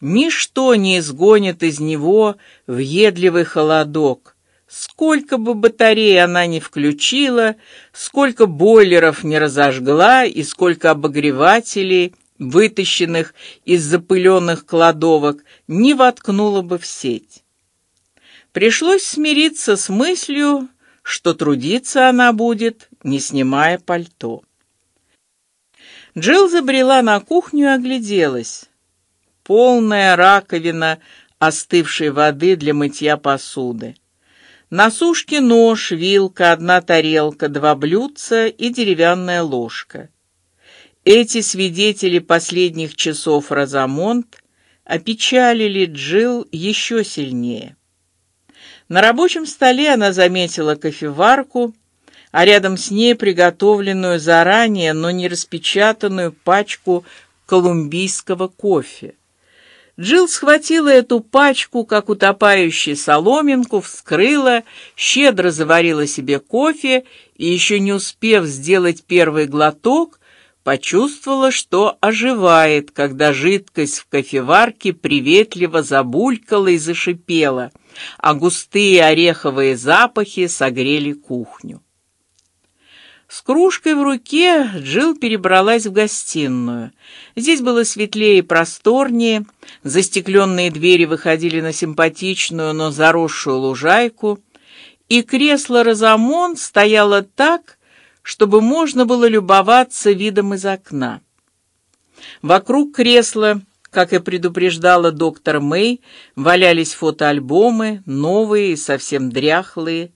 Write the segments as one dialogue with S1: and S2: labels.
S1: Ничто не изгонит из него въедливый холодок. Сколько бы батарей она ни включила, сколько бойлеров не разожгла и сколько обогревателей, вытащенных из запыленных кладовок, не воткнула бы в сеть. Пришлось смириться с мыслью, что трудиться она будет, не снимая пальто. Джилл забрела на кухню и огляделась. Полная раковина остывшей воды для мытья посуды. На сушке нож, вилка, одна тарелка, два блюдца и деревянная ложка. Эти свидетели последних часов Розамонт опечалили Джилл еще сильнее. На рабочем столе она заметила кофеварку, а рядом с ней приготовленную заранее, но не распечатанную пачку колумбийского кофе. Джилл схватила эту пачку, как утопающий соломинку, вскрыла, щедро заварила себе кофе и еще не успев сделать первый глоток, почувствовала, что оживает, когда жидкость в кофеварке приветливо забулькала и зашипела, а густые ореховые запахи согрели кухню. С кружкой в руке Джилл перебралась в гостиную. Здесь было светлее и просторнее, застекленные двери выходили на симпатичную, но заросшую лужайку, и кресло Розамон стояло так, чтобы можно было любоваться видом из окна. Вокруг кресла, как и предупреждала доктор Мэй, валялись фотоальбомы, новые и совсем дряхлые.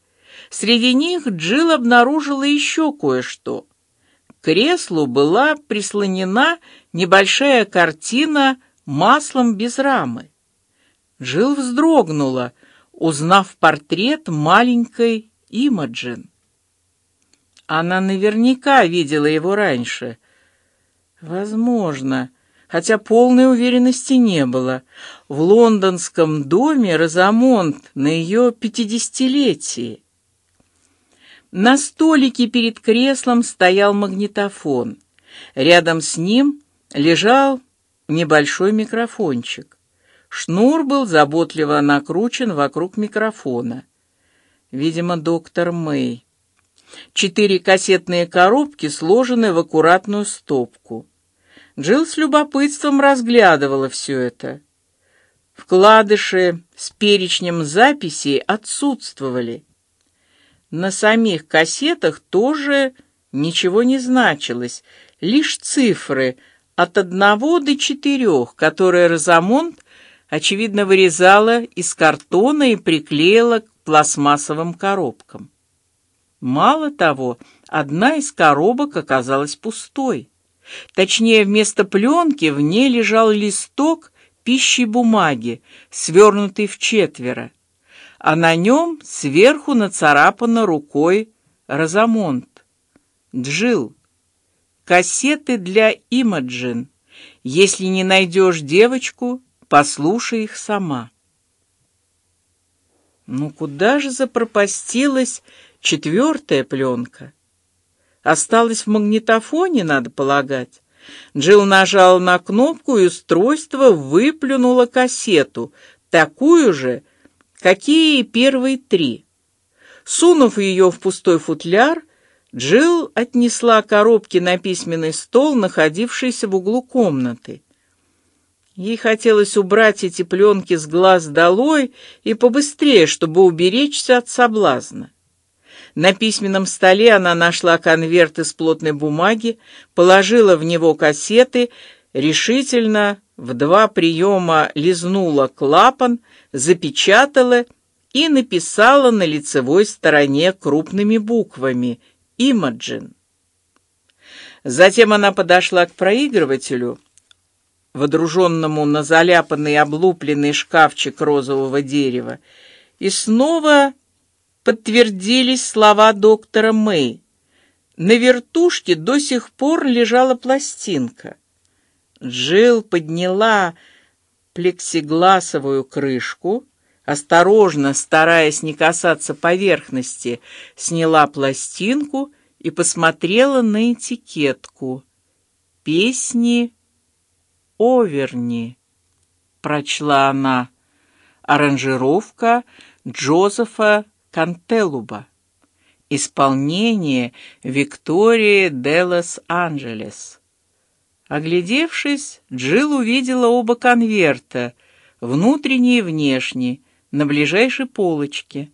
S1: Среди них Джилл обнаружила еще кое-что. К креслу была прислонена небольшая картина маслом без рамы. Джилл вздрогнула, узнав портрет маленькой Имаджин. Она наверняка видела его раньше. Возможно, хотя полной уверенности не было. В лондонском доме Розамонт на ее пятидесятилетие. На столике перед креслом стоял магнитофон. Рядом с ним лежал небольшой микрофончик. Шнур был заботливо накручен вокруг микрофона. Видимо, доктор Мэй. Четыре кассетные коробки сложены в аккуратную стопку. Джилл с любопытством разглядывала все это. Вкладыши с перечнем записей отсутствовали. На самих кассетах тоже ничего не значилось, лишь цифры от одного до четырех, которые Розамонт очевидно вырезала из картона и приклеила к пластмассовым коробкам. Мало того, одна из коробок оказалась пустой. Точнее, вместо пленки в ней лежал листок пищи бумаги, свернутый в четверо, а на нем сверху нацарапано рукой Розамонт. Джил. Кассеты для Имаджин. Если не найдешь девочку, послушай их сама. Ну куда же запропастилась Четвертая пленка осталась в магнитофоне, надо полагать. Джилл нажал на кнопку, и устройство выплюнуло кассету, такую же, какие первые три. Сунув ее в пустой футляр, Джилл отнесла коробки на письменный стол, находившийся в углу комнаты. Ей хотелось убрать эти пленки с глаз долой и побыстрее, чтобы уберечься от соблазна. На письменном столе она нашла конверт из плотной бумаги, положила в него кассеты, решительно в два приема лизнула клапан, запечатала и написала на лицевой стороне крупными буквами «Имаджин». Затем она подошла к проигрывателю, водруженному на заляпанный облупленный шкафчик розового дерева, и снова подтвердились слова доктора Мэй. На вертушке до сих пор лежала пластинка. Джилл подняла плексигласовую крышку, осторожно, стараясь не касаться поверхности, сняла пластинку и посмотрела на этикетку. Песни Оверни. прочла она. Аранжировка Джозефа Кантелуба. Исполнение Виктории де Лос-Анджелес. Оглядевшись, Джилл увидела оба конверта, внутренний и внешний, на ближайшей полочке.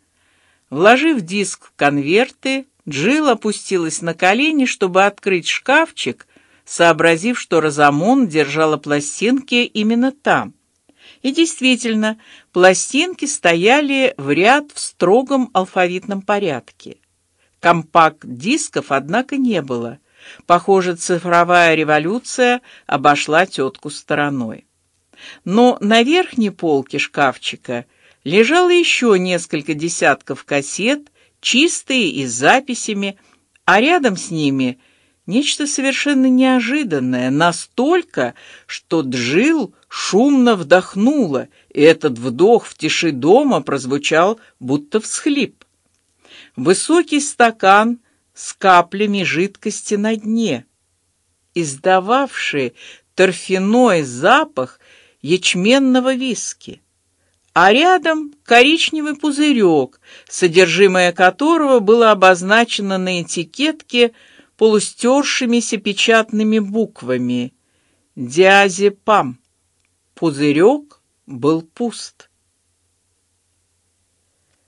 S1: Вложив диск в конверты, Джилл опустилась на колени, чтобы открыть шкафчик, сообразив, что Розамон держала пластинки именно там. И действительно, пластинки стояли в ряд в строгом алфавитном порядке. Компакт-дисков, однако, не было. Похоже, цифровая революция обошла тетку стороной. Но на верхней полке шкафчика лежало еще несколько десятков кассет, чистые и с записями, а рядом с ними нечто совершенно неожиданное, настолько, что Джил шумно вдохнула, и этот вдох в тиши дома прозвучал будто всхлип. Высокий стакан с каплями жидкости на дне, издававший торфяной запах ячменного виски, а рядом коричневый пузырек, содержимое которого было обозначено на этикетке полустершимися печатными буквами «Диазепам». Пузырек был пуст.